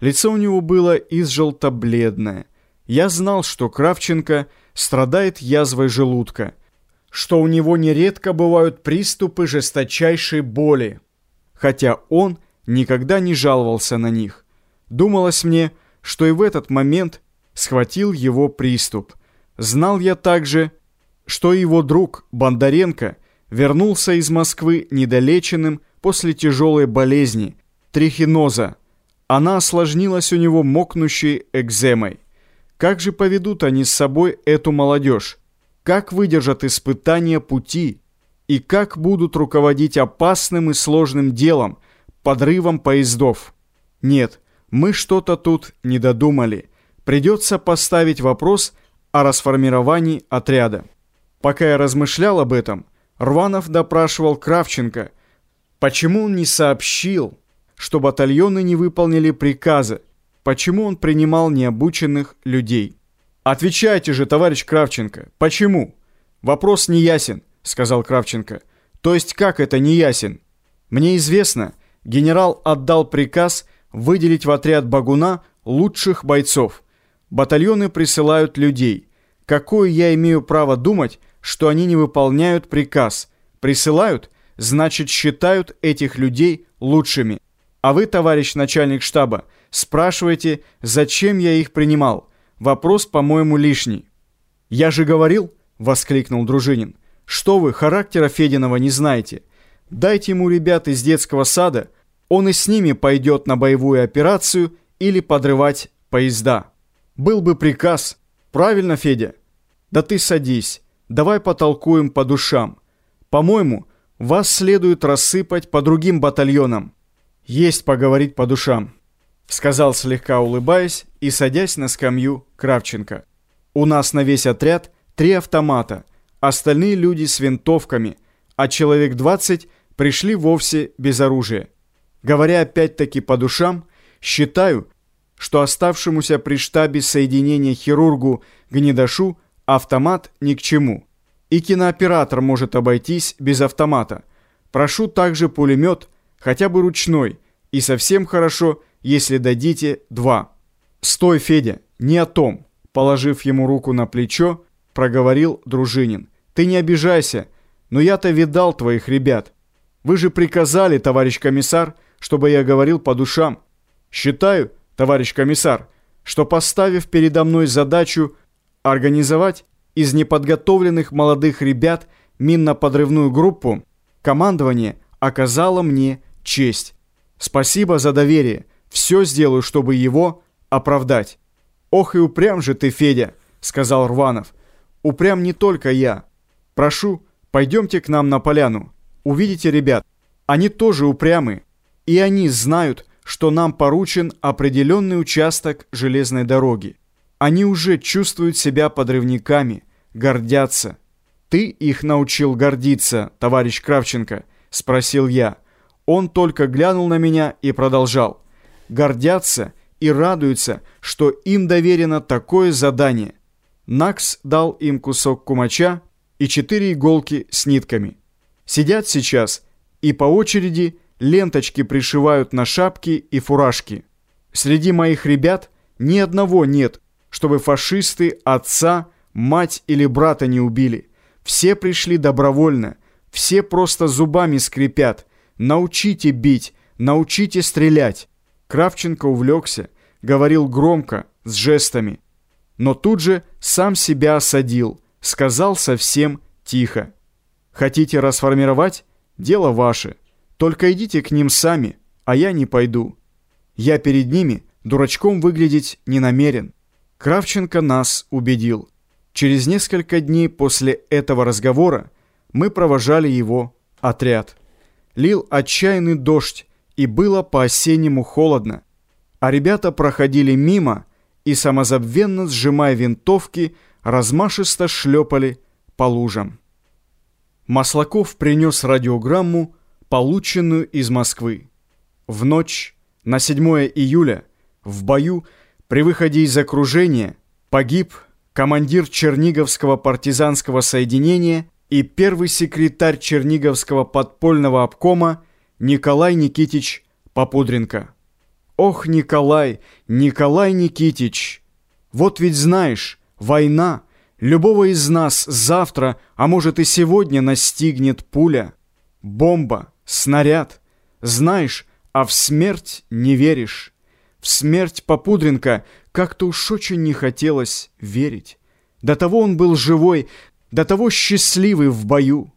Лицо у него было изжелто-бледное. Я знал, что Кравченко страдает язвой желудка, что у него нередко бывают приступы жесточайшей боли, хотя он никогда не жаловался на них. Думалось мне, что и в этот момент схватил его приступ. Знал я также, что его друг Бондаренко вернулся из Москвы недолеченным после тяжелой болезни, трихиноза. Она осложнилась у него мокнущей экземой. Как же поведут они с собой эту молодежь? Как выдержат испытания пути? И как будут руководить опасным и сложным делом, подрывом поездов? Нет, мы что-то тут не додумали. Придется поставить вопрос о расформировании отряда. Пока я размышлял об этом, Рванов допрашивал Кравченко, почему он не сообщил, что батальоны не выполнили приказы, почему он принимал необученных людей. «Отвечайте же, товарищ Кравченко, почему?» «Вопрос не ясен», — сказал Кравченко. «То есть как это не ясен?» «Мне известно, генерал отдал приказ выделить в отряд Багуна лучших бойцов. Батальоны присылают людей. Какое я имею право думать, что они не выполняют приказ? Присылают, значит считают этих людей лучшими. А вы, товарищ начальник штаба, спрашиваете, зачем я их принимал? Вопрос, по-моему, лишний. «Я же говорил», — воскликнул Дружинин, «что вы характера Фединова не знаете. Дайте ему ребят из детского сада, он и с ними пойдет на боевую операцию или подрывать поезда. Был бы приказ. Правильно, Федя? Да ты садись, давай потолкуем по душам. По-моему, вас следует рассыпать по другим батальонам. Есть поговорить по душам» сказал слегка улыбаясь и садясь на скамью Кравченко. «У нас на весь отряд три автомата, остальные люди с винтовками, а человек 20 пришли вовсе без оружия. Говоря опять-таки по душам, считаю, что оставшемуся при штабе соединения хирургу Гнедошу автомат ни к чему. И кинооператор может обойтись без автомата. Прошу также пулемет, хотя бы ручной, и совсем хорошо – если дадите два». «Стой, Федя, не о том», положив ему руку на плечо, проговорил Дружинин. «Ты не обижайся, но я-то видал твоих ребят. Вы же приказали, товарищ комиссар, чтобы я говорил по душам. Считаю, товарищ комиссар, что поставив передо мной задачу организовать из неподготовленных молодых ребят минно-подрывную группу, командование оказало мне честь. Спасибо за доверие. Все сделаю, чтобы его оправдать. Ох и упрям же ты, Федя, сказал Рванов. Упрям не только я. Прошу, пойдемте к нам на поляну. Увидите ребят. Они тоже упрямы. И они знают, что нам поручен определенный участок железной дороги. Они уже чувствуют себя подрывниками, гордятся. «Ты их научил гордиться, товарищ Кравченко?» – спросил я. Он только глянул на меня и продолжал – гордятся и радуются, что им доверено такое задание. Накс дал им кусок кумача и четыре иголки с нитками. Сидят сейчас и по очереди ленточки пришивают на шапки и фуражки. Среди моих ребят ни одного нет, чтобы фашисты отца, мать или брата не убили. Все пришли добровольно, все просто зубами скрипят. Научите бить, научите стрелять. Кравченко увлекся, говорил громко, с жестами. Но тут же сам себя осадил, сказал совсем тихо. «Хотите расформировать? Дело ваше. Только идите к ним сами, а я не пойду. Я перед ними дурачком выглядеть не намерен». Кравченко нас убедил. Через несколько дней после этого разговора мы провожали его отряд. Лил отчаянный дождь, и было по-осеннему холодно. А ребята проходили мимо и, самозабвенно сжимая винтовки, размашисто шлепали по лужам. Маслаков принес радиограмму, полученную из Москвы. В ночь на 7 июля в бою при выходе из окружения погиб командир Черниговского партизанского соединения и первый секретарь Черниговского подпольного обкома Николай Никитич Попудренко. Ох, Николай, Николай Никитич, вот ведь знаешь, война любого из нас завтра, а может и сегодня настигнет пуля, бомба, снаряд. Знаешь, а в смерть не веришь. В смерть Попудренко как-то уж очень не хотелось верить. До того он был живой, до того счастливый в бою.